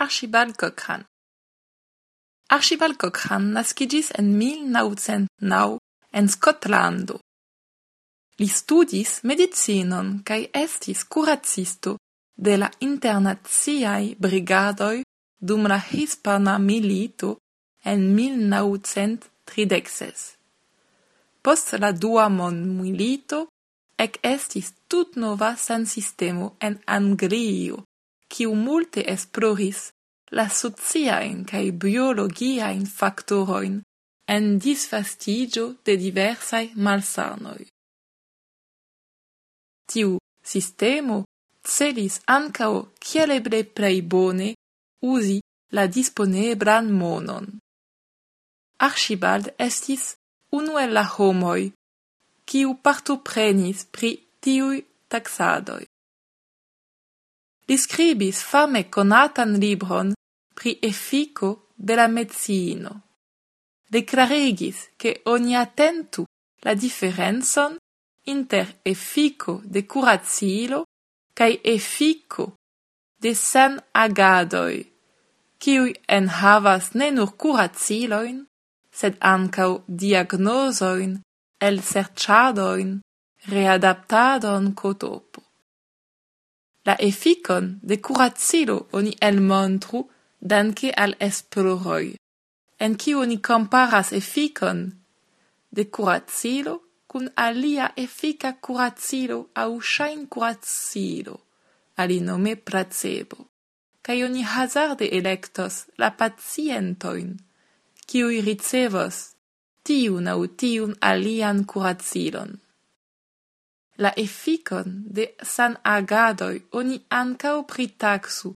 Archibald Cochrane. Archibald Cochrane nascigis en 1909 en Scotlando. Li studis medicinon cae estis curacisto de la internaziai brigadoi dum la hispana milito en 1936. Post la dua mondmilito ec estis tut nova san sistemo en Anglio, quiu multe esploris la sociaen cae biologiaen factoroin en disfastigio de diversae malsanoi. Tiu sistemo celis ancao kiel prei bone uzi la disponebran monon. Archibald estis unu el la homoi, quiu partoprenis pri tiui taxadoi. Li scribis fame conatan libron pri effico de la medicino. Declaregis che oni attentu la differenzon inter effico de curazilo cae effico de san agadoi, ciui en havas ne nur curaziloin, sed ancau diagnosoin, el serciadoin, readaptadon cotopo. La efficon de kuracilo oni elmontru danke al esploroi, en qui oni comparas efficon de kuracilo kun alia efika shain aŭ ali nome placebo, kaj oni hazarde electos la pacientojn, kiuj ricevos tiun au tiun alian kuracilon la efficon de san agadoi oni ancau pritaxu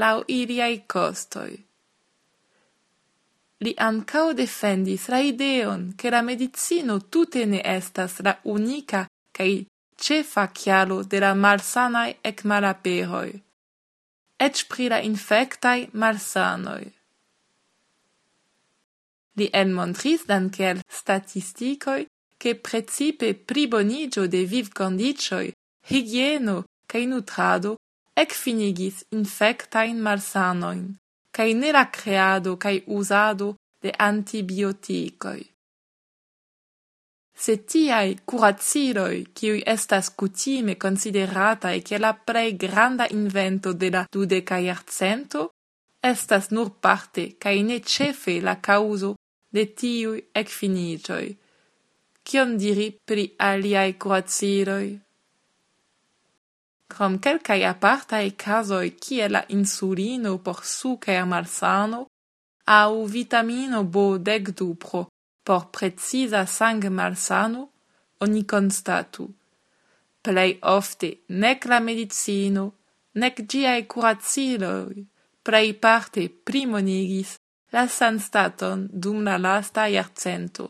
lau iriai costoi. Li ancau defendis la ideon che la medicino tute ne estas la unica cae cefa chialo de la malsanae ec malaperoi, ec pri la infectae malsanoi. Li enmontris dankel statisticoi che precipe pribonigio de vivcondicioi, higieno cae nutrado ecfinigis infectain malsanoin, cae nera creado cae usado de antibioticoi. Se tiai curazziroi, ciui estas cutime consideratae che la prei granda invento de la dudeca iarcento, estas nur parte cae ne cefe la causo de tiui ecfinigioi, cion diri pri aliae kuraciloj. Krom kelkaj apartae casoi kiel la insulino por sukermalsano au vitamino B12 pro por precisa sang malsano, oni konstatu. Plei ofte nek la medicino, nec giae curaciloi plei parte primonigis la sanstaton dum la lasta iarcento.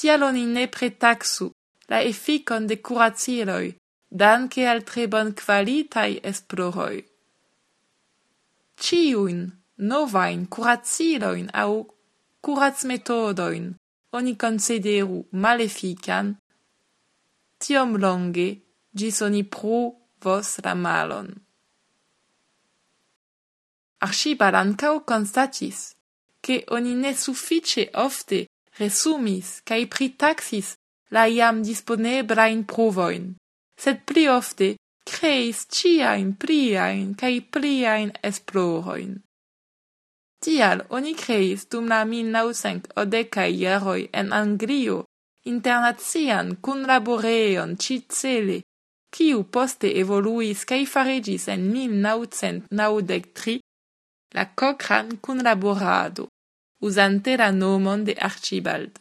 Tial oni ne pretaxu la efficon de kuraciloj, danke al tre bon qualitai esploroi. Ciuin novain novajn au aŭ metodoin oni consideru malefican, tiom longe gis oni pruvos la malon. Archibald ancao constatis ke oni ne suffice ofte resumis cae pritaxis la iam disponebrain provoin, sed pli ofte creis ciain pliain cae pliain esploroin. Tial oni creis dum la 1980 jaroj en Anglio internacian kunlaborejon cicele, ciu poste evoluis cae faregis en 1993 la Cochrane cun laborado usante la nomon de Archibald.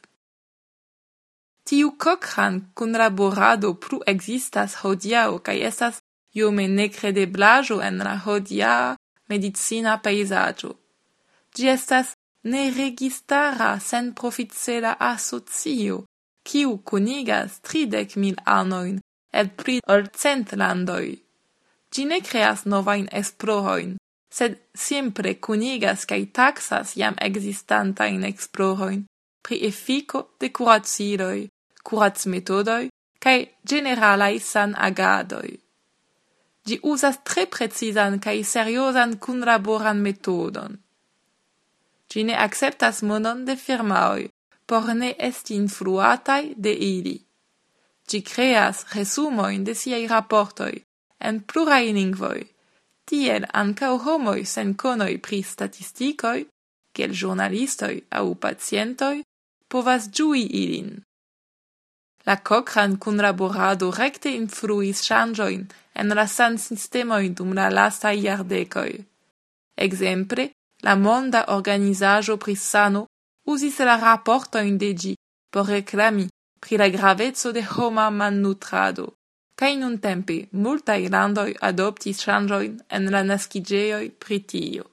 Tiu Cochran kunlaborado plu existas hodiaŭ cae estas iome necredeblajo en la hodia medicina pejzaĝo. Gi estas neregistara senproficela asocio, kiu cunigas tridec mil anoin et pli ol cent landoi. Gi ne creas novain esplorojn, sed simpre cunigas cae taxas iam existanta in exploroin pri effico de curaciloi, curac metodoi, cae generalai san agadoi. Gi uzas tre precisan cae seriosan cunlaboran metodon. Gi ne acceptas monon de firmaoi, por ne esti influatai de ili. Gi creas resumoin de siei rapportoi, en plurai lingvoi, Tiel ancau homoi sen conoi pri statisticoi, quel giornalistoi au pacientoi, povas giui ilin. La kokran kunlaborado recte influis changioin en la sansistemoj dum la lastaj iardecoi. Exemple, la Monda organizajo pri Sano usis la raportojn de ĝi por reclami pri la gravezzo de homa mannutrado. Kaj nuntempe multa landoj adoptis ŝanĝojn en la naskiĝejoj pri tio.